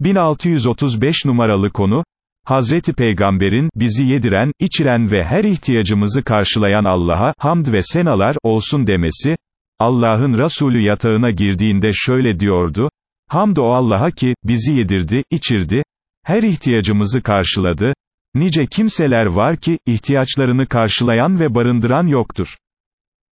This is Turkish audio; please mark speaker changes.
Speaker 1: 1635 numaralı konu, Hazreti Peygamber'in, bizi yediren, içiren ve her ihtiyacımızı karşılayan Allah'a, hamd ve senalar, olsun demesi, Allah'ın Resulü yatağına girdiğinde şöyle diyordu, hamd o Allah'a ki, bizi yedirdi, içirdi, her ihtiyacımızı karşıladı, nice kimseler var ki, ihtiyaçlarını karşılayan ve barındıran yoktur.